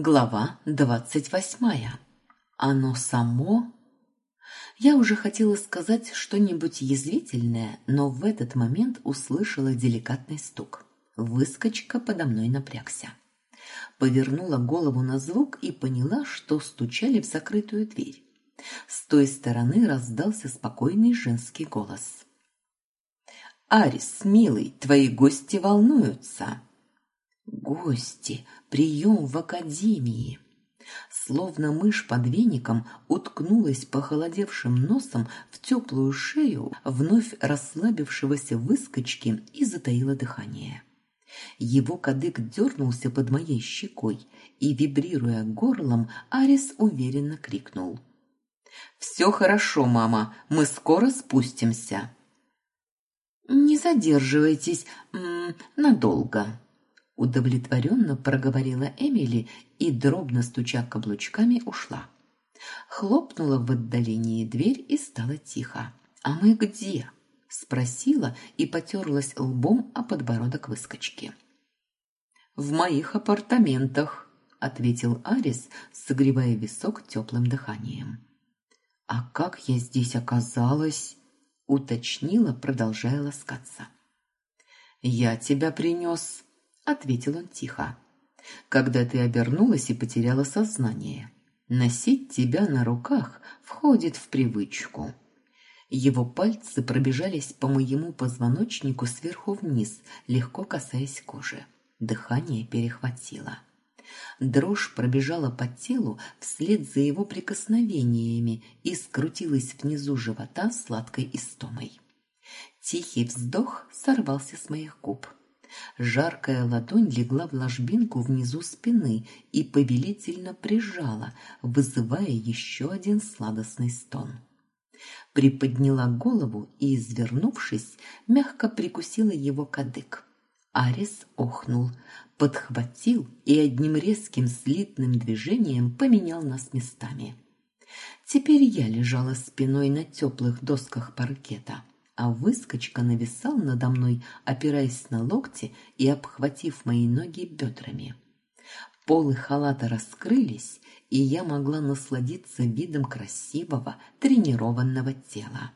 Глава двадцать восьмая. Оно само... Я уже хотела сказать что-нибудь язвительное, но в этот момент услышала деликатный стук. Выскочка подо мной напрягся. Повернула голову на звук и поняла, что стучали в закрытую дверь. С той стороны раздался спокойный женский голос. «Арис, милый, твои гости волнуются!» Гости, прием в академии. Словно мышь под веником уткнулась похолодевшим носом в теплую шею вновь расслабившегося выскочки и затаила дыхание. Его кадык дернулся под моей щекой, и, вибрируя горлом, Арис уверенно крикнул. «Все хорошо, мама, мы скоро спустимся». «Не задерживайтесь м надолго», удовлетворенно проговорила Эмили и, дробно стуча каблучками, ушла. Хлопнула в отдалении дверь и стало тихо. «А мы где?» – спросила и потерлась лбом о подбородок выскочки. «В моих апартаментах», – ответил Арис, согревая висок теплым дыханием. «А как я здесь оказалась?» – уточнила, продолжая ласкаться. «Я тебя принес», ответил он тихо. Когда ты обернулась и потеряла сознание, носить тебя на руках входит в привычку. Его пальцы пробежались по моему позвоночнику сверху вниз, легко касаясь кожи. Дыхание перехватило. Дрожь пробежала по телу вслед за его прикосновениями и скрутилась внизу живота сладкой истомой. Тихий вздох сорвался с моих губ. Жаркая ладонь легла в ложбинку внизу спины и повелительно прижала, вызывая еще один сладостный стон. Приподняла голову и, извернувшись, мягко прикусила его кадык. Арис охнул, подхватил и одним резким слитным движением поменял нас местами. Теперь я лежала спиной на теплых досках паркета а выскочка нависал надо мной, опираясь на локти и обхватив мои ноги бедрами. Полы халата раскрылись, и я могла насладиться видом красивого, тренированного тела.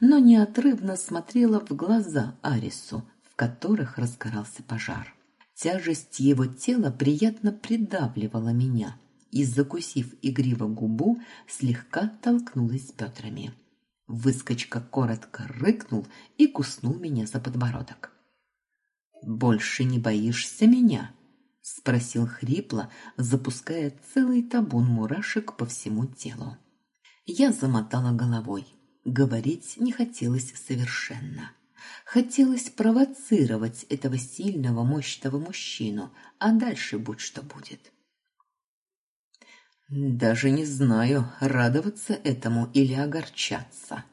Но неотрывно смотрела в глаза Арису, в которых разгорался пожар. Тяжесть его тела приятно придавливала меня, и, закусив игриво губу, слегка толкнулась бедрами. Выскочка коротко рыкнул и куснул меня за подбородок. «Больше не боишься меня?» – спросил хрипло, запуская целый табун мурашек по всему телу. Я замотала головой. Говорить не хотелось совершенно. Хотелось провоцировать этого сильного, мощного мужчину, а дальше будь что будет. Даже не знаю, радоваться этому или огорчаться.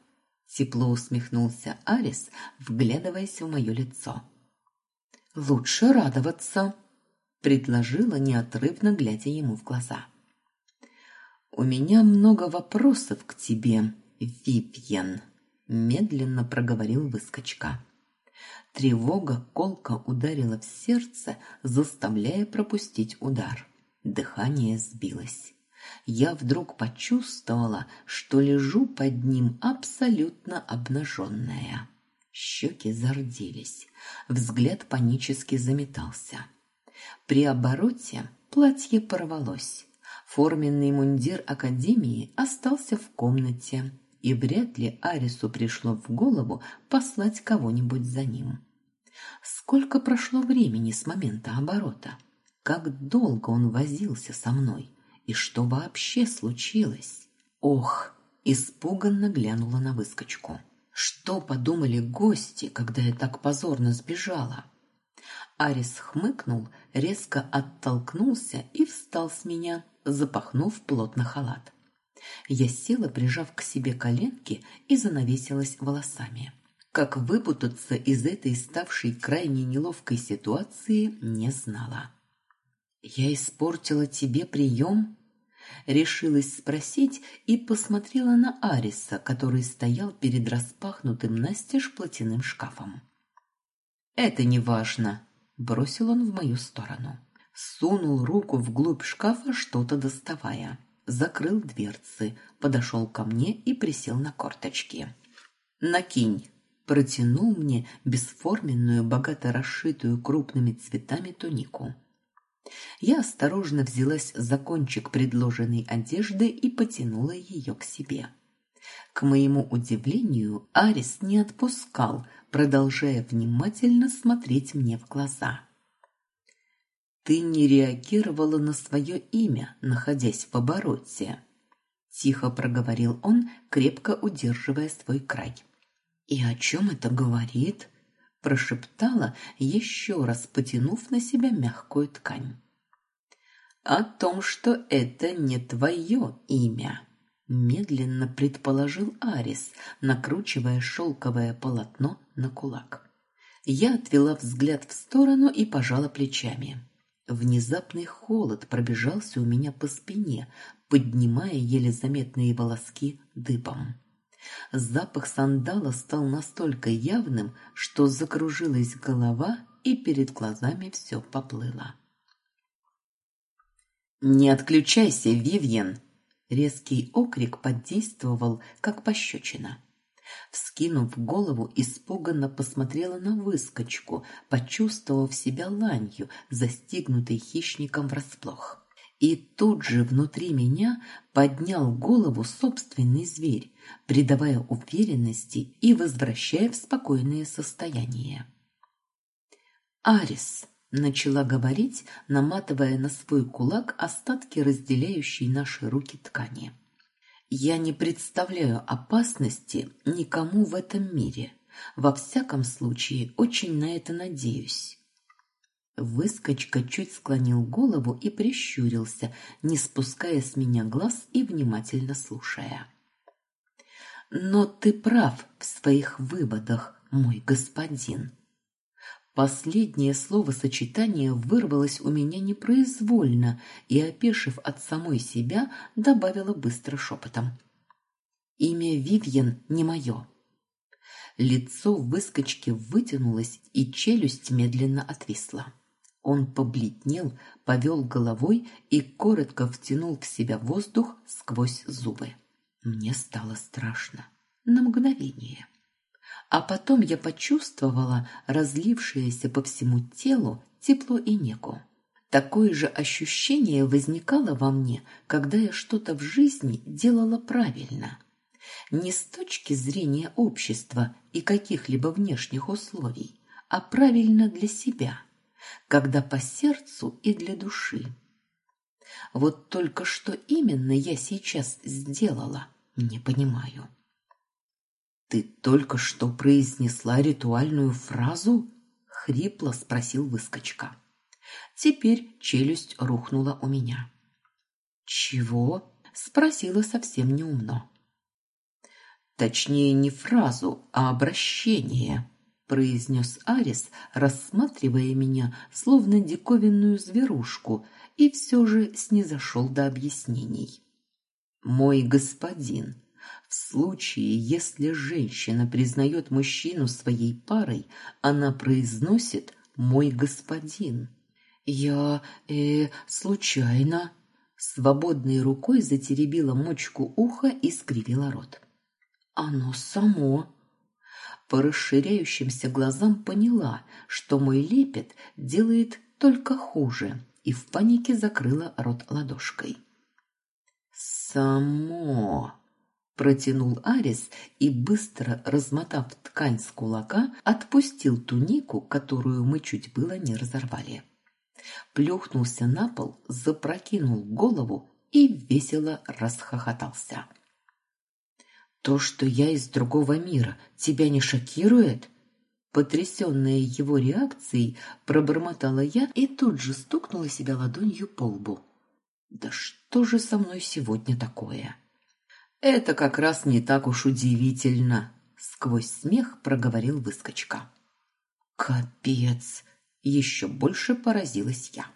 Тепло усмехнулся Арис, вглядываясь в мое лицо. Лучше радоваться, предложила неотрывно глядя ему в глаза. У меня много вопросов к тебе, Випьен, медленно проговорил выскочка. Тревога колко ударила в сердце, заставляя пропустить удар. Дыхание сбилось я вдруг почувствовала, что лежу под ним абсолютно обнаженная. Щеки зарделись, взгляд панически заметался. При обороте платье порвалось. Форменный мундир академии остался в комнате, и вряд ли Арису пришло в голову послать кого-нибудь за ним. Сколько прошло времени с момента оборота? Как долго он возился со мной? И что вообще случилось? Ох, испуганно глянула на выскочку. Что подумали гости, когда я так позорно сбежала? Арис хмыкнул, резко оттолкнулся и встал с меня, запахнув плотно халат. Я села, прижав к себе коленки и занавесилась волосами. Как выпутаться из этой ставшей крайне неловкой ситуации, не знала. «Я испортила тебе прием?» Решилась спросить и посмотрела на Ариса, который стоял перед распахнутым настежь платяным шкафом. «Это не важно», – бросил он в мою сторону. Сунул руку вглубь шкафа, что-то доставая. Закрыл дверцы, подошел ко мне и присел на корточки. «Накинь!» Протянул мне бесформенную, богато расшитую крупными цветами тунику. Я осторожно взялась за кончик предложенной одежды и потянула ее к себе. К моему удивлению, Арис не отпускал, продолжая внимательно смотреть мне в глаза. «Ты не реагировала на свое имя, находясь в обороте», – тихо проговорил он, крепко удерживая свой край. «И о чем это говорит?» – прошептала, еще раз потянув на себя мягкую ткань. «О том, что это не твое имя», медленно предположил Арис, накручивая шелковое полотно на кулак. Я отвела взгляд в сторону и пожала плечами. Внезапный холод пробежался у меня по спине, поднимая еле заметные волоски дыбом. Запах сандала стал настолько явным, что закружилась голова и перед глазами все поплыло. «Не отключайся, Вивьен!» Резкий окрик подействовал, как пощечина. Вскинув голову, испуганно посмотрела на выскочку, почувствовав себя ланью, застигнутой хищником врасплох. И тут же внутри меня поднял голову собственный зверь, придавая уверенности и возвращая в спокойное состояние. «Арис!» Начала говорить, наматывая на свой кулак остатки разделяющей наши руки ткани. Я не представляю опасности никому в этом мире. Во всяком случае, очень на это надеюсь. Выскочка чуть склонил голову и прищурился, не спуская с меня глаз и внимательно слушая. Но ты прав в своих выводах, мой господин. Последнее словосочетание вырвалось у меня непроизвольно и, опешив от самой себя, добавила быстро шепотом. «Имя Вивьен не мое». Лицо выскочки вытянулось, и челюсть медленно отвисла. Он побледнел, повел головой и коротко втянул в себя воздух сквозь зубы. Мне стало страшно. На мгновение. А потом я почувствовала разлившееся по всему телу тепло и неку. Такое же ощущение возникало во мне, когда я что-то в жизни делала правильно. Не с точки зрения общества и каких-либо внешних условий, а правильно для себя, когда по сердцу и для души. Вот только что именно я сейчас сделала, не понимаю. «Ты только что произнесла ритуальную фразу?» — хрипло спросил выскочка. Теперь челюсть рухнула у меня. «Чего?» — спросила совсем неумно. «Точнее, не фразу, а обращение», — произнес Арис, рассматривая меня, словно диковинную зверушку, и все же снизошел до объяснений. «Мой господин, в случае, если женщина признает мужчину своей парой, она произносит «мой господин». «Я... э... случайно...» Свободной рукой затеребила мочку уха и скривила рот. «Оно само...» По расширяющимся глазам поняла, что мой лепет делает только хуже, и в панике закрыла рот ладошкой. «Само...» Протянул Арис и, быстро размотав ткань с кулака, отпустил тунику, которую мы чуть было не разорвали. Плюхнулся на пол, запрокинул голову и весело расхохотался. «То, что я из другого мира, тебя не шокирует?» Потрясенная его реакцией, пробормотала я и тут же стукнула себя ладонью по лбу. «Да что же со мной сегодня такое?» Это как раз не так уж удивительно, сквозь смех проговорил выскочка. Капец, еще больше поразилась я.